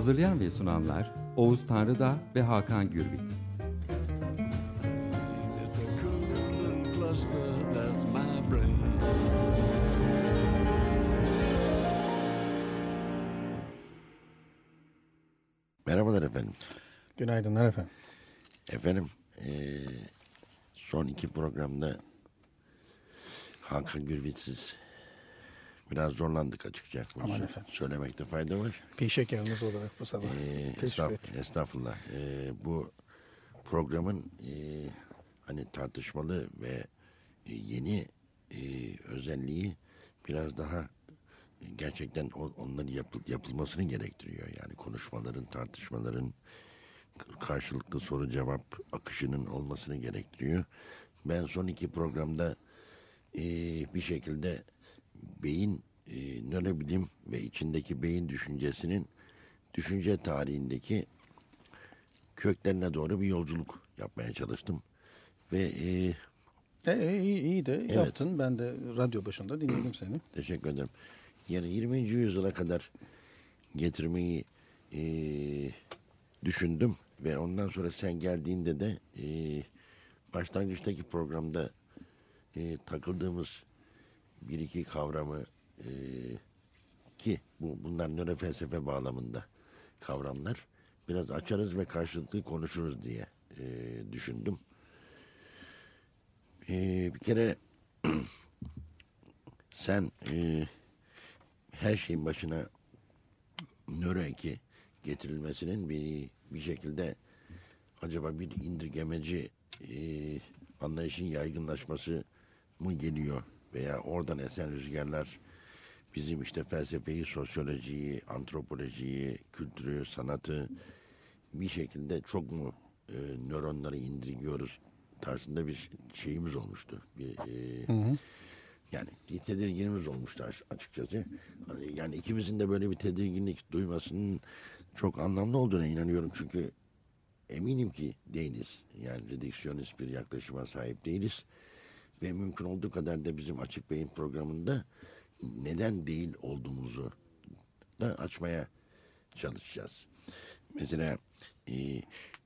Hazırlayan ve sunanlar Oğuz Tanrıdağ ve Hakan Gürbüz. Merhabalar efendim. Günaydınlar efendim. Efendim eee, son iki programda Hakan Gürvitsiz biraz zorlandık açıkça. Aman efendim. Söylemekte fayda var. Bir şekeriniz olarak bu sabah estağf- ettim. estağfurullah. Eee, bu programın eee, hani tartışmalı ve e, yeni eee, özelliği biraz daha gerçekten onların yapıl- yapılmasını gerektiriyor. Yani konuşmaların, tartışmaların karşılıklı soru cevap akışının olmasını gerektiriyor. Ben son iki programda eee, bir şekilde beyin eee nörobilim ve içindeki beyin düşüncesinin düşünce tarihindeki köklerine doğru bir yolculuk yapmaya çalıştım. Ve eee, E, e, iyi, iyi de yaptın. Ben de radyo başında dinledim seni. Teşekkür ederim. Yani 20. yüzyıla kadar getirmeyi eee, düşündüm ve ondan sonra sen geldiğinde de eee, başlangıçtaki programda eee, takıldığımız bir iki kavramı eee, ki bu bunlar nörofelsefe bağlamında kavramlar biraz açarız ve karşılıklı konuşuruz diye eee, düşündüm. Eee, bir kere sen e, her şeyin başına nöroeki getirilmesinin bir bir şekilde acaba bir indirgemeci e, anlayışın yaygınlaşması mı geliyor veya oradan esen rüzgarlar bizim işte felsefeyi, sosyolojiyi, antropolojiyi, kültürü, sanatı bir şekilde çok mu e, nöronları indirgiyoruz tarzında bir şeyimiz olmuştu. Bir, e, yani bir tedirginimiz olmuştu aç- açıkçası. Hani Yani ikimizin de böyle bir tedirginlik duymasının çok anlamlı olduğuna inanıyorum. Çünkü eminim ki değiliz. Yani redüksiyonist bir yaklaşıma sahip değiliz. Ve mümkün olduğu kadar da bizim Açık Beyin programında neden değil olduğumuzu da açmaya çalışacağız. Mesela e,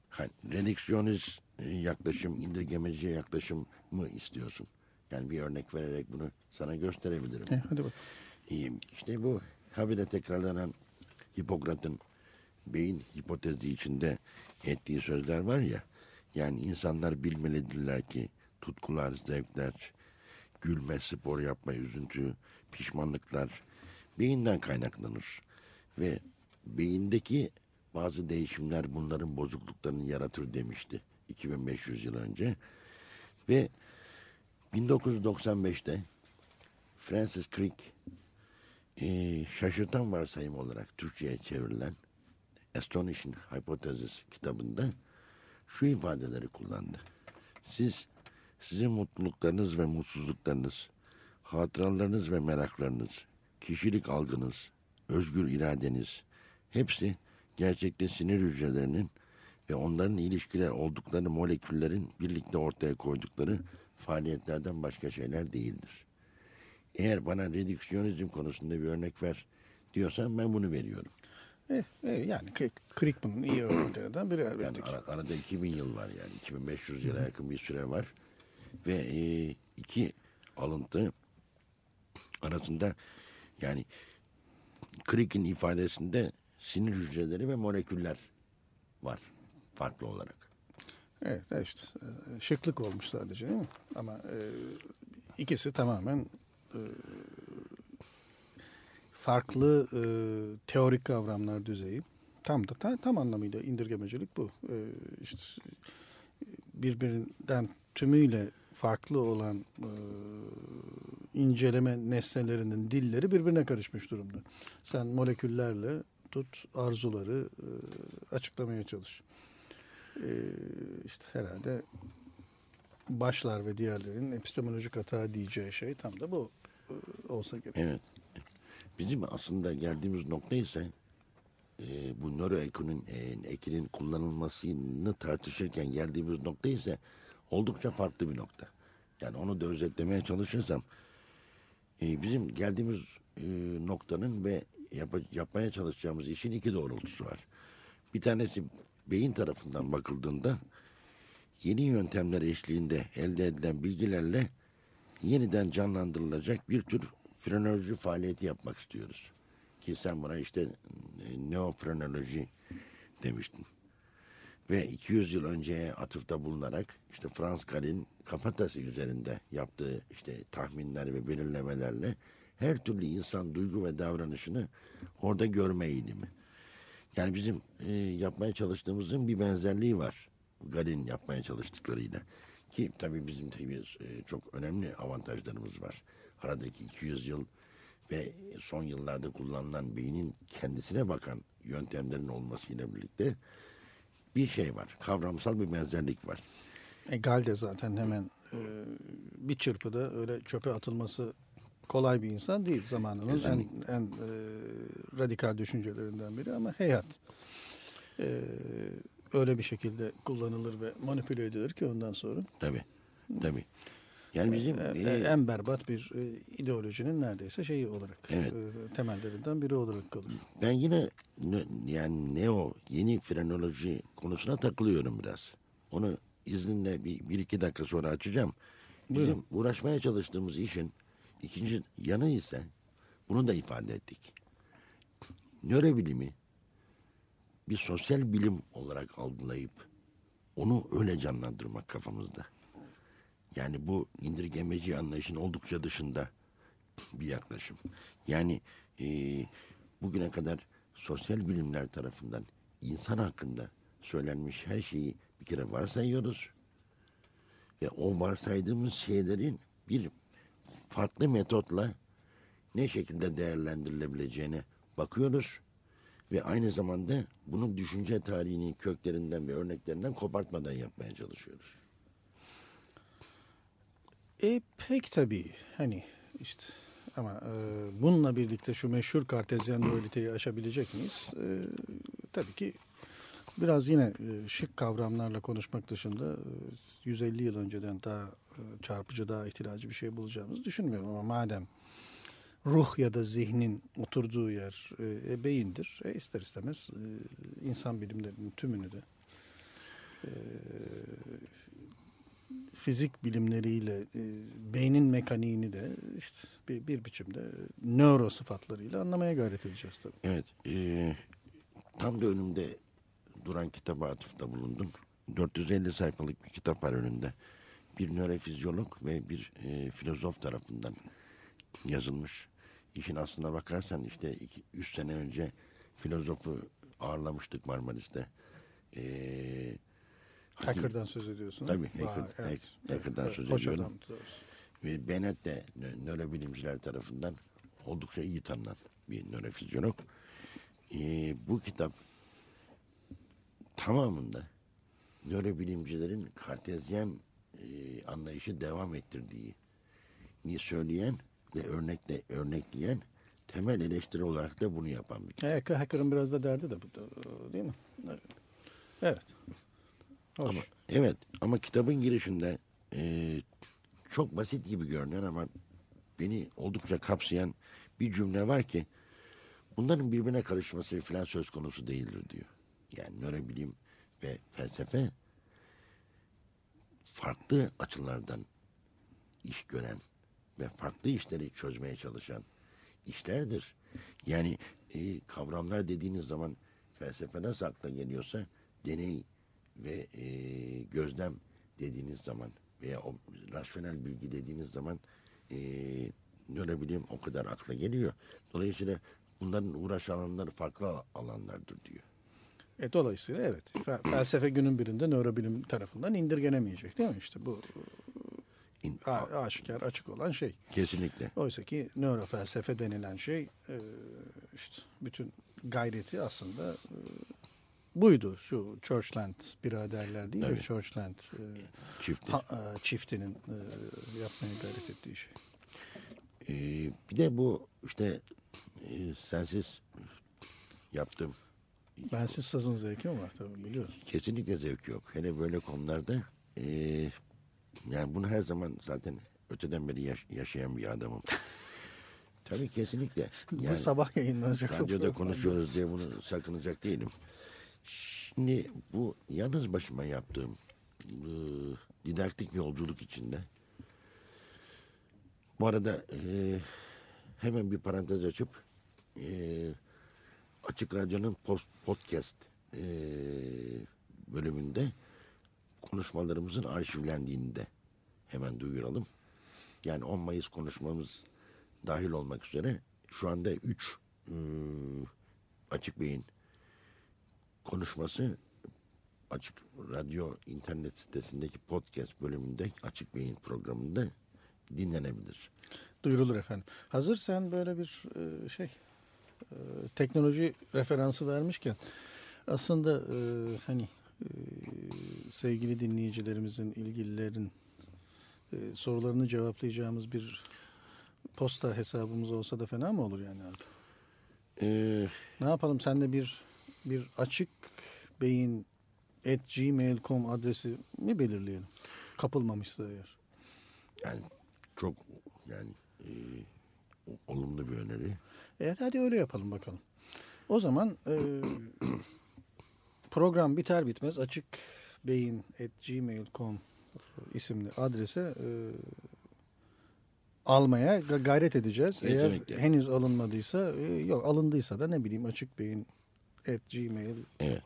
hani redüksiyonist e, yaklaşım, indirgemeci yaklaşım mı istiyorsun? Yani bir örnek vererek bunu sana gösterebilirim. E, hadi bak. İyi. İşte bu habire tekrarlanan Hipokrat'ın beyin hipotezi içinde ettiği sözler var ya. Yani insanlar bilmelidirler ki tutkular, zevkler, gülme, spor yapma, üzüntü, pişmanlıklar beyinden kaynaklanır. Ve beyindeki bazı değişimler bunların bozukluklarını yaratır demişti 2500 yıl önce. Ve 1995'te Francis Crick e, şaşırtan varsayım olarak Türkçe'ye çevrilen Astonishing Hypothesis kitabında şu ifadeleri kullandı. Siz, sizin mutluluklarınız ve mutsuzluklarınız, hatıralarınız ve meraklarınız, kişilik algınız, özgür iradeniz, hepsi gerçekte sinir hücrelerinin ve onların ilişkili oldukları moleküllerin birlikte ortaya koydukları faaliyetlerden başka şeyler değildir. Eğer bana redüksiyonizm konusunda bir örnek ver diyorsan ben bunu veriyorum. E, e, yani K- Crickman'ın iyi örneklerinden biri elbette Yani ki. ara- arada 2000 yıl var yani 2500 yıla yakın bir süre var. Ve e, iki alıntı arasında yani Crick'in ifadesinde sinir hücreleri ve moleküller var farklı olarak. Evet işte e, şıklık olmuş sadece değil mi? Ama e, ikisi tamamen e, farklı e, teorik kavramlar düzeyi. Tam da ta- tam anlamıyla indirgemecilik bu. E, işte e, birbirinden tümüyle farklı olan e, inceleme nesnelerinin dilleri birbirine karışmış durumda. Sen moleküllerle tut arzuları e, açıklamaya çalış. E, işte herhalde başlar ve diğerlerinin epistemolojik hata diyeceği şey tam da bu e, olsa gerek. Evet. Bizim aslında geldiğimiz nokta ise e, bu nöroekonun e, ekinin kullanılmasını tartışırken geldiğimiz nokta ise oldukça farklı bir nokta. Yani onu da özetlemeye çalışırsam e, bizim geldiğimiz e, noktanın ve yap- yapmaya çalışacağımız işin iki doğrultusu var. Bir tanesi beyin tarafından bakıldığında yeni yöntemler eşliğinde elde edilen bilgilerle yeniden canlandırılacak bir tür frenoloji faaliyeti yapmak istiyoruz. Ki sen buna işte e, neofrenoloji demiştin. Ve 200 yıl önceye atıfta bulunarak işte Frans Gal'in kafatası üzerinde yaptığı işte tahminler ve belirlemelerle her türlü insan duygu ve davranışını orada görme eğilimi. Yani bizim e, yapmaya çalıştığımızın bir benzerliği var. Gal'in yapmaya çalıştıklarıyla. Ki tabii bizim tabii e, çok önemli avantajlarımız var. Aradaki 200 yıl ve son yıllarda kullanılan beynin kendisine bakan yöntemlerin olmasıyla birlikte bir şey var. Kavramsal bir benzerlik var. E, Gal de zaten hemen e, bir çırpıda öyle çöpe atılması kolay bir insan değil zamanının en, en e, radikal düşüncelerinden biri ama heyhat. E, öyle bir şekilde kullanılır ve manipüle edilir ki ondan sonra Tabii. Tabii. Yani bizim e, e, en berbat bir e, ideolojinin neredeyse şeyi olarak Evet. e, temellerinden biri olarak kalır. ben yine ne- yani neo yeni frenoloji konusuna takılıyorum biraz. Onu izninle bir, bir iki dakika sonra açacağım. Bizim Buyurun. uğraşmaya çalıştığımız işin ikinci yanı ise bunu da ifade ettik. Nörobilimi bir sosyal bilim olarak algılayıp onu öyle canlandırmak kafamızda. Yani bu indirgemeci anlayışın oldukça dışında bir yaklaşım. Yani eee, bugüne kadar sosyal bilimler tarafından insan hakkında söylenmiş her şeyi bir kere varsayıyoruz. Ve o varsaydığımız şeylerin bir farklı metotla ne şekilde değerlendirilebileceğine bakıyoruz. Ve aynı zamanda bunun düşünce tarihinin köklerinden ve örneklerinden kopartmadan yapmaya çalışıyoruz. E pek tabii hani işte ama e, bununla birlikte şu meşhur kartezyen dualiteyi aşabilecek miyiz? E, tabii ki biraz yine e, şık kavramlarla konuşmak dışında e, 150 yıl önceden daha e, çarpıcı, daha ihtilacı bir şey bulacağımızı düşünmüyorum ama madem ruh ya da zihnin oturduğu yer e, beyindir. E, ister istemez e, insan bilimlerinin tümünü de e, fizik bilimleriyle e, beynin mekaniğini de işte bir, bir biçimde nöro sıfatlarıyla anlamaya gayret edeceğiz tabii. Evet. eee, tam da önümde duran kitaba atıfta bulundum. 450 sayfalık bir kitap var önünde. Bir nörofizyolog ve bir eee, filozof tarafından yazılmış. İşin aslına bakarsan işte 3 sene önce filozofu ağırlamıştık Marmaris'te. Eee Hacker'dan söz ediyorsun. Tabii, Vay, hacker- evet. hack- hacker'dan söz hoş ediyorum. adam. Ve Bennett de nö- nörobilimciler tarafından oldukça iyi tanınan bir nörofizyolog. Ee, bu kitap tamamında nörobilimcilerin kartezyen e, anlayışı devam ettirdiği ni söyleyen ve örnekle örnekleyen temel eleştiri olarak da bunu yapan bir kitap. E, Hacker'ın biraz da derdi de bu değil mi? Evet. Evet. Hoş. Ama, evet ama kitabın girişinde e, çok basit gibi görünen ama beni oldukça kapsayan bir cümle var ki bunların birbirine karışması falan söz konusu değildir diyor. Yani nörobilim ve felsefe farklı açılardan iş gören ve farklı işleri çözmeye çalışan işlerdir. Yani e, kavramlar dediğiniz zaman felsefe nasıl akla geliyorsa deney ve e, gözlem dediğiniz zaman veya o rasyonel bilgi dediğiniz zaman e, nörobilim o kadar akla geliyor. Dolayısıyla bunların uğraş alanları farklı alanlardır diyor. E, dolayısıyla evet. Fe- felsefe günün birinde nörobilim tarafından indirgenemeyecek değil mi? İşte bu İn- a- aşikar açık olan şey. Kesinlikle. Oysa ki nörofelsefe denilen şey e, işte bütün gayreti aslında e, buydu. Şu Churchland biraderler değil mi? Evet. Churchland e, Çifttir. ha- e, çiftinin e, yapmaya gayret ettiği şey. Ee, bir de bu işte e, sensiz yaptığım Bensiz sazın zevki mi var tabii biliyorum. kesinlikle zevk yok. Hele böyle konularda e, yani bunu her zaman zaten öteden beri yaş- yaşayan bir adamım. Tabii kesinlikle. Bu Yani sabah yayınlanacak. radyoda konuşuyoruz diye bunu sakınacak değilim. Şimdi bu yalnız başıma yaptığım e, didaktik yolculuk içinde bu arada e, hemen bir parantez açıp e, Açık Radyo'nun post, podcast e, bölümünde konuşmalarımızın arşivlendiğini de hemen duyuralım. Yani 10 Mayıs konuşmamız dahil olmak üzere şu anda 3 Açık Bey'in konuşması Açık Radyo internet sitesindeki podcast bölümünde Açık Bey'in programında dinlenebilir. Duyurulur efendim. Hazır sen böyle bir e, şey e, teknoloji referansı vermişken aslında e, hani sevgili dinleyicilerimizin, ilgililerin sorularını cevaplayacağımız bir posta hesabımız olsa da fena mı olur yani abi? Ee, Ne yapalım sen de bir bir açık beyin at gmail.com adresi mi belirleyelim? Kapılmamışsa eğer. yani çok yani e, olumlu bir öneri. Evet hadi öyle yapalım bakalım. O zaman e, program biter bitmez açık beyin at gmail.com isimli adrese e, almaya ga- gayret edeceğiz. Kesinlikle. Eğer henüz alınmadıysa e, yok alındıysa da ne bileyim açık beyin at gmail Evet.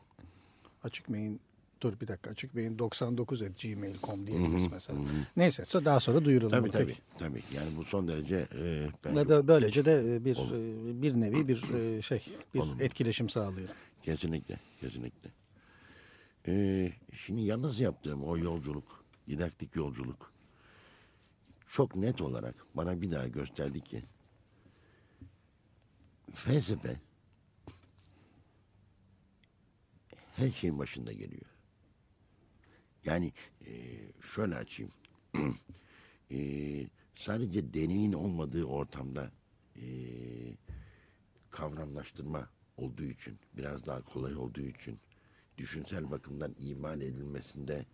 açık beyin dur bir dakika açık beyin 99 at gmail.com diyebiliriz Hı hı, mesela. hı. Neyse daha sonra duyuralım. Tabii tabii. Tabii. Yani bu son derece e, ben Ve çok- bö- böylece de e, bir Olur. e, bir nevi bir e, şey bir Olumlu. etkileşim sağlıyor. Kesinlikle, kesinlikle. Ee, şimdi yalnız yaptığım o yolculuk, didaktik yolculuk çok net olarak bana bir daha gösterdi ki felsefe her şeyin başında geliyor. Yani e, şöyle açayım. E, sadece deneyin olmadığı ortamda e, kavramlaştırma olduğu için, biraz daha kolay olduğu için, düşünsel bakımdan imal edilmesinde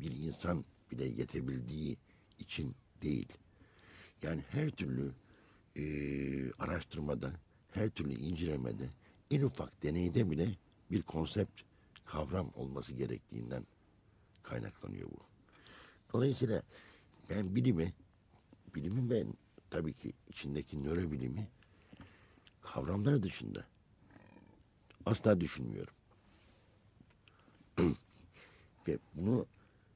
bir insan bile yetebildiği için değil. Yani her türlü e, araştırmada, her türlü incelemede, en ufak deneyde bile bir konsept, kavram olması gerektiğinden kaynaklanıyor bu. Dolayısıyla ben bilimi, bilimin ben tabii ki içindeki nörobilimi kavramlar dışında asla düşünmüyorum. Ve bunu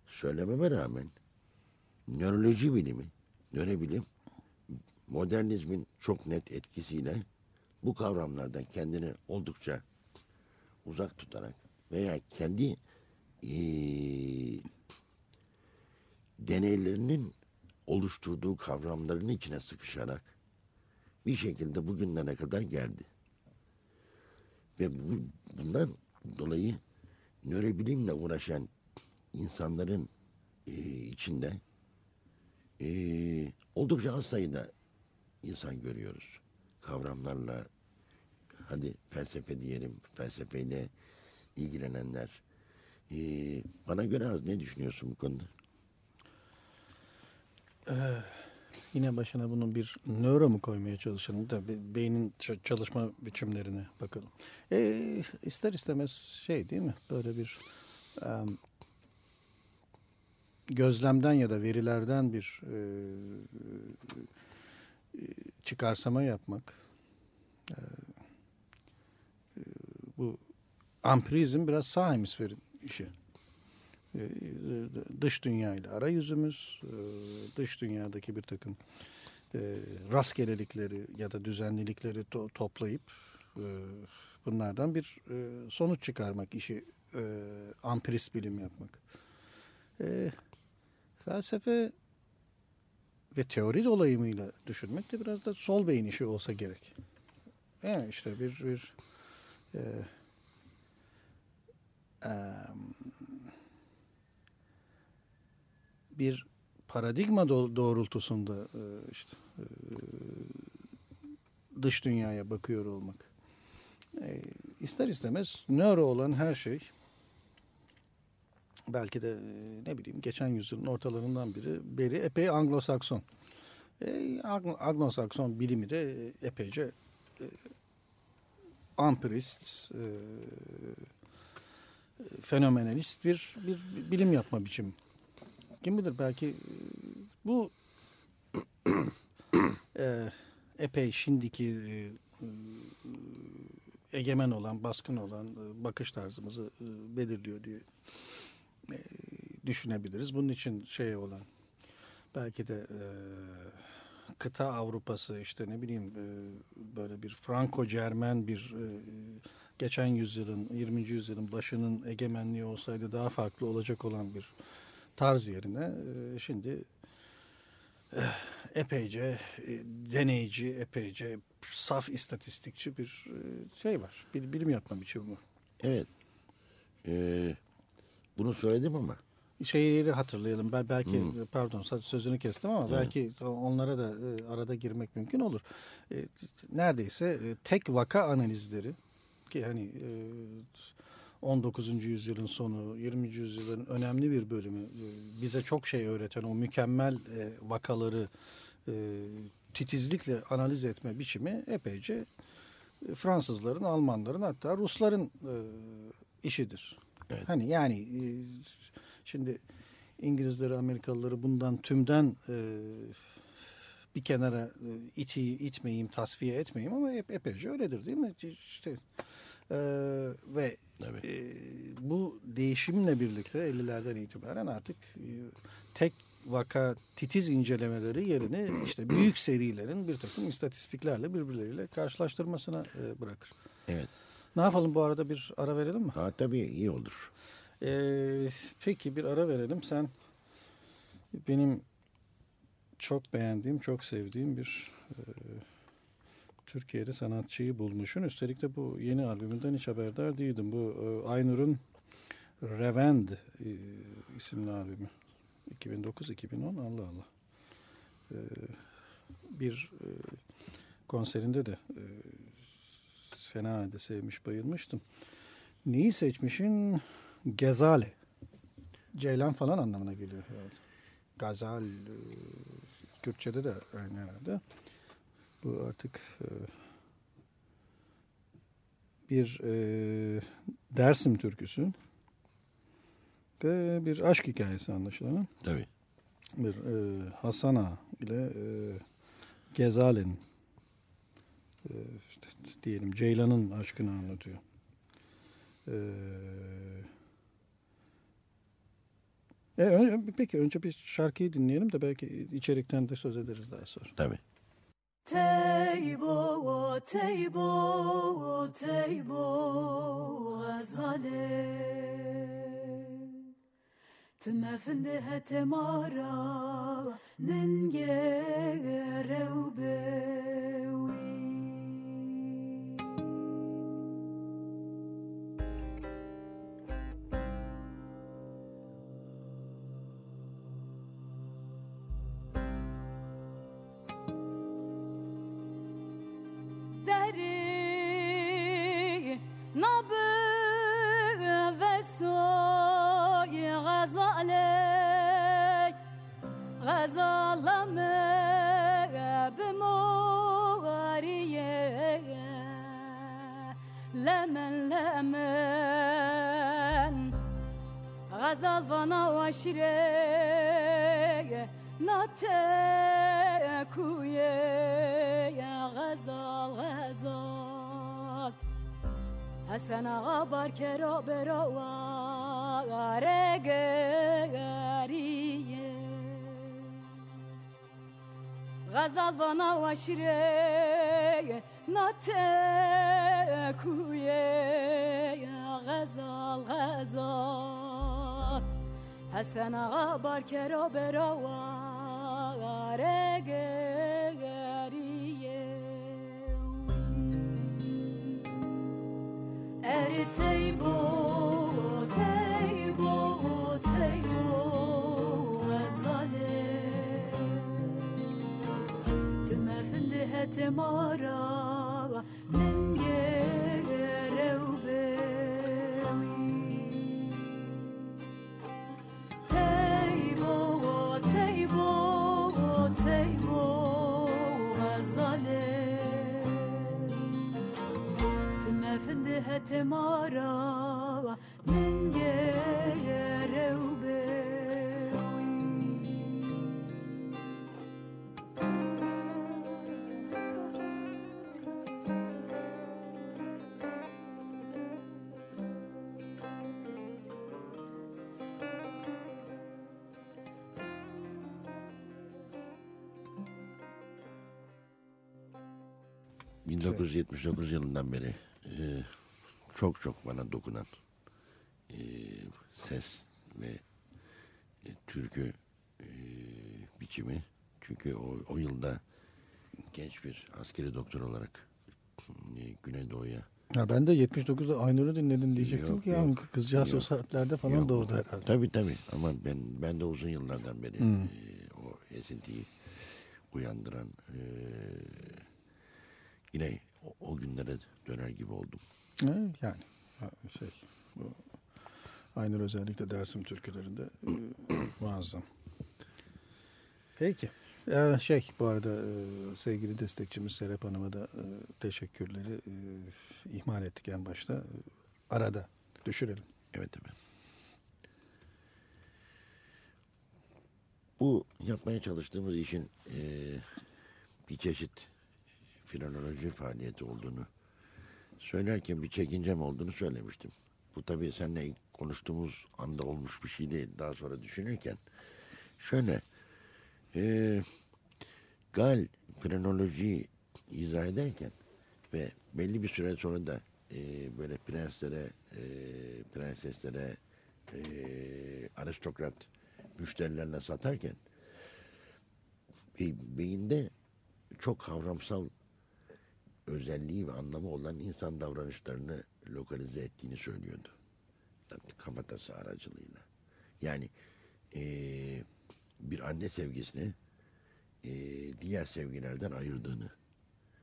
söylememe rağmen nöroloji bilimi, nörobilim modernizmin çok net etkisiyle bu kavramlardan kendini oldukça uzak tutarak veya kendi eee, deneylerinin oluşturduğu kavramların içine sıkışarak bir şekilde bugünlere kadar geldi. Ve bu, bundan dolayı nörobilimle uğraşan insanların e, içinde e, oldukça az sayıda insan görüyoruz. Kavramlarla hadi felsefe diyelim, felsefeyle ilgilenenler. E, bana göre az ne düşünüyorsun bu konuda? Yine başına bunun bir nöro mu koymaya çalışalım da be- beynin çalışma biçimlerine bakalım. E, ister istemez şey değil mi? Böyle bir em, gözlemden ya da verilerden bir e, e, çıkarsama yapmak. E, bu ampirizm biraz sağ hemisferin işi. E, dış dünya ile arayüzümüz, e, dış dünyadaki bir takım e, rastgelelikleri ya da düzenlilikleri to- toplayıp bunlardan bir sonuç çıkarmak işi ampirist bilim yapmak. Felsefe ve teori dolayımıyla düşünmek de biraz da sol beyin işi olsa gerek. Yani işte bir, bir e, em, bir paradigma do- doğrultusunda e, işte e, dış dünyaya bakıyor olmak. E, ister istemez nöro olan her şey belki de ne bileyim geçen yüzyılın ortalarından biri beri epey Anglo-Sakson. Anglo- Anglo-Sakson bilimi de epeyce ampirist, e, fenomenalist bir, bir bilim yapma biçimi. Kim bilir belki e, bu e, epey şimdiki e, e, egemen olan, baskın olan e, bakış tarzımızı e, belirliyor diye e, düşünebiliriz. Bunun için şey olan belki de e, kıta Avrupası işte ne bileyim e, böyle bir Franco-Cermen bir e, geçen yüzyılın 20. yüzyılın başının egemenliği olsaydı daha farklı olacak olan bir tarz yerine e, şimdi epeyce deneyici, epeyce saf istatistikçi bir şey var. Bilim yapma biçimi bu. Evet. Ee, bunu söyledim ama Şeyleri hatırlayalım. Ben belki pardon sözünü kestim ama belki onlara da e, arada girmek mümkün olur. E, neredeyse e, tek vaka analizleri ki hani e, 19. yüzyılın sonu, 20. yüzyılın önemli bir bölümü bize çok şey öğreten o mükemmel vakaları titizlikle analiz etme biçimi epeyce Fransızların, Almanların hatta Rusların işidir. Evet. Hani yani e, şimdi İngilizleri, Amerikalıları bundan tümden e, bir kenara e, iti, itmeyeyim, tasfiye etmeyeyim ama hep epeyce öyledir değil mi? İşte, e, ve Evet. e, bu değişimle birlikte 50'lerden itibaren artık e, tek vaka titiz incelemeleri yerini işte büyük serilerin bir takım istatistiklerle birbirleriyle karşılaştırmasına e, bırakır. evet. Ne yapalım bu arada bir ara verelim mi? Ha, tabii iyi olur. Ee, peki bir ara verelim. Sen benim çok beğendiğim, çok sevdiğim bir e, Türkiye'de sanatçıyı bulmuşsun. Üstelik de bu yeni albümünden hiç haberdar değildim. Bu e, Aynur'un Revend e, isimli albümü. 2009-2010 Allah Allah. E, bir e, konserinde de e, fena halde sevmiş, bayılmıştım. Neyi seçmişin? Gezale. Ceylan falan anlamına geliyor herhalde. Gazal, e, Kürtçe'de de aynı herhalde. Bu artık e, bir e, Dersim türküsü ve bir aşk hikayesi anlaşılan. Tabii. Bir e, Hasana ile e, Gezal'in e, işte diyelim Ceylan'ın aşkını anlatıyor. Ee, e, önce, peki önce bir şarkıyı dinleyelim de belki içerikten de söz ederiz daha sonra. Tabii. Teybo, teybo, teybo, gazale. Tmefinde hetemara, nenge reubewi. Al bana o aşireye Natekuye Gazal gazal Hasan ağa bar kero bero Gare gariye. Gazal bana o aşireye Natekuye Hasan ağa barkero bero gariye teybo teybo teybo gazale Tmefindi hetemara min gerev Gerev bewi Ee, 1979 yılından beri e, çok çok bana dokunan e, ses ve e, türkü e, biçimi. Çünkü o, o yılda genç bir askeri doktor olarak e, Güneydoğu'ya Ya ben de 79'da Aynur'u dinledim diyecektim Yok, ki yok. kızcağız o Yok. saatlerde falan Yok, doğdu herhalde. Tabii tabii ama ben ben de uzun yıllardan beri Hmm. e, o esintiyi uyandıran e, yine o, o döner gibi oldum. He, yani şey bu Aynur özellikle Dersim türkülerinde e, muazzam. Peki. Ee, şey bu arada e, sevgili destekçimiz Serap Hanım'a da e, teşekkürleri e, ihmal ettik en başta. E, arada düşürelim. Evet evet. Bu yapmaya çalıştığımız işin e, bir çeşit filoloji faaliyeti olduğunu söylerken bir çekincem olduğunu söylemiştim. Bu tabii seninle ilk konuştuğumuz anda olmuş bir şey değil. Daha sonra düşünürken şöyle e, gal frenolojiyi izah ederken ve belli bir süre sonra da e, böyle prenslere, e, prenseslere, e, aristokrat müşterilerine satarken be- beyinde çok kavramsal özelliği ve anlamı olan insan davranışlarını lokalize ettiğini söylüyordu. Kafatası aracılığıyla. Yani eee, bir anne sevgisini eee, diğer sevgilerden ayırdığını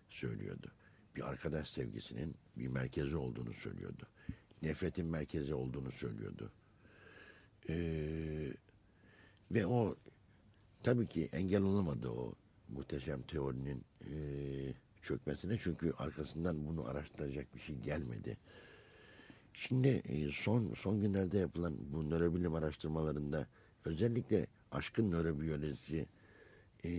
söylüyordu. Bir arkadaş sevgisinin bir merkezi olduğunu söylüyordu. Nefretin merkezi olduğunu söylüyordu. Eee, ve o tabii ki engel olamadı o muhteşem teorinin eee, çökmesine. Çünkü arkasından bunu araştıracak bir şey gelmedi. Şimdi e, son son günlerde yapılan bu nörobilim araştırmalarında özellikle aşkın nörobiyolojisi e,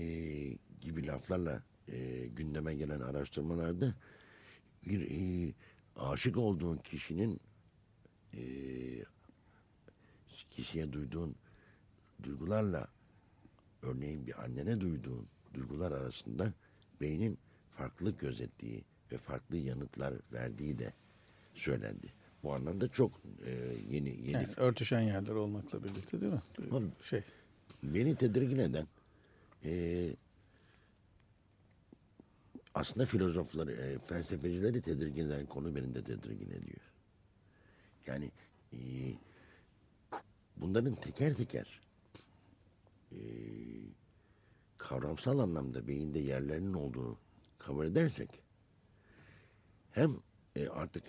gibi laflarla e, gündeme gelen araştırmalarda bir e, aşık olduğun kişinin e, kişiye duyduğun duygularla örneğin bir annene duyduğun duygular arasında beynin farklılık gözettiği ve farklı yanıtlar verdiği de söylendi. Bu anlamda çok e, yeni yeni Yani örtüşen yerler olmakla birlikte değil mi? Tabii. Şey. beni tedirgin eden e, aslında filozofları, e, felsefecileri tedirgin eden konu beni de tedirgin ediyor. Yani e, bunların teker teker e, kavramsal anlamda beyinde yerlerinin olduğunu kabul edersek hem e, artık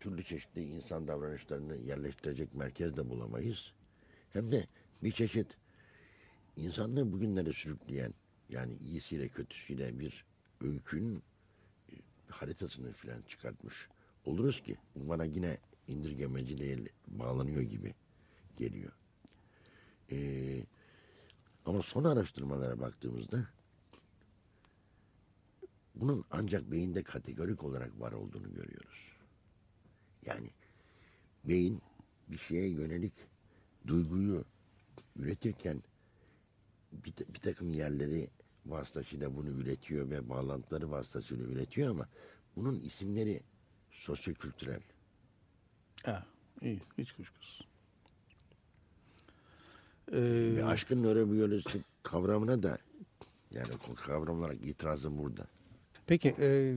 türlü çeşitli insan davranışlarını yerleştirecek merkez de bulamayız. Hem de bir çeşit insanlığı bugünlere sürükleyen yani iyisiyle kötüsüyle bir öykünün e, haritasını filan çıkartmış oluruz ki bu bana yine indirgemeciliğe bağlanıyor gibi geliyor. Ee, ama son araştırmalara baktığımızda bunun ancak beyinde kategorik olarak var olduğunu görüyoruz. Yani beyin bir şeye yönelik duyguyu üretirken bir, bir takım yerleri vasıtasıyla bunu üretiyor ve bağlantıları vasıtasıyla üretiyor ama bunun isimleri sosyokültürel. Ha, iyi. Hiç kuşkusuz. Ee, Ve aşkın nörobiyolojisi kavramına da yani kavram olarak itirazım burada. Peki e,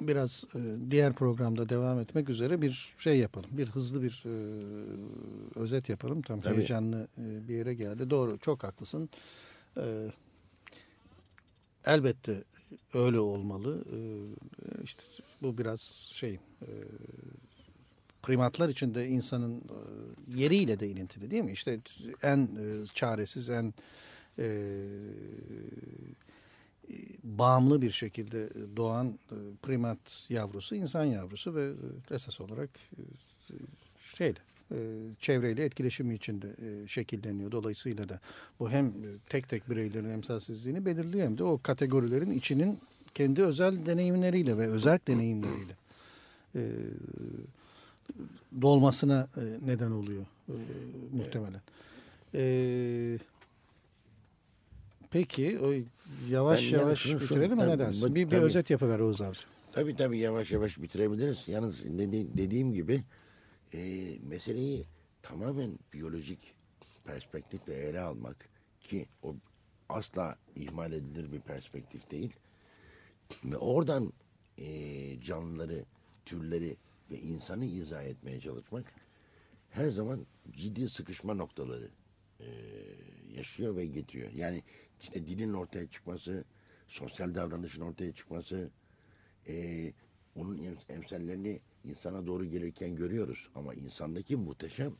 biraz e, diğer programda devam etmek üzere bir şey yapalım. Bir hızlı bir e, özet yapalım. Tam Tabii. heyecanlı e, bir yere geldi. Doğru, çok haklısın. E, elbette öyle olmalı. E, işte bu biraz şey e, primatlar içinde insanın e, yeriyle de ilintili değil mi? İşte en e, çaresiz, en e, bağımlı bir şekilde doğan e, primat yavrusu insan yavrusu ve e, esas olarak e, şeyle e, çevreyle etkileşimi içinde e, şekilleniyor. Dolayısıyla da bu hem e, tek tek bireylerin emsalsizliğini belirliyor hem de o kategorilerin içinin kendi özel deneyimleriyle ve özel deneyimleriyle e, dolmasına e, neden oluyor e, muhtemelen. E, peki o yavaş Ben yavaş şunu- bitirelim mi ne tabii, dersin? Bir, bir tabii. özet yapıver Oğuz abi. Tabii tabii yavaş yavaş bitirebiliriz. Yalnız dedi- dediğim gibi e, meseleyi tamamen biyolojik perspektifle ele almak ki o asla ihmal edilir bir perspektif değil. Ve oradan e, canlıları, türleri ve insanı izah etmeye çalışmak her zaman ciddi sıkışma noktaları e, yaşıyor ve getiriyor. Yani işte dilin ortaya çıkması, sosyal davranışın ortaya çıkması, e, onun em- emsallerini insana doğru gelirken görüyoruz. Ama insandaki muhteşem,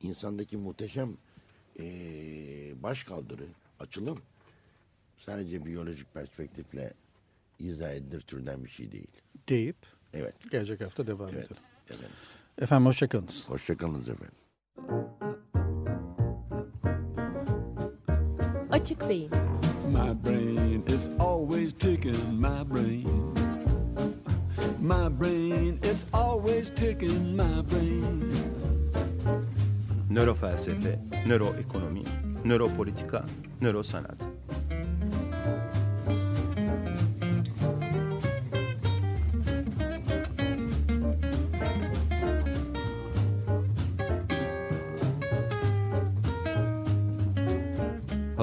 insandaki muhteşem e, başkaldırı, açılım sadece biyolojik perspektifle izah edilir türden bir şey değil. deyip Evet, gelecek hafta devam evet. edelim. Efendim. Efendim hoşçakalınız. Hoşçakalınız efendim. Açık Beyin My brain is always ticking, my brain. My brain is always ticking, my brain. Nörofelsefe, nöroekonomi, nöropolitika, nörosanat.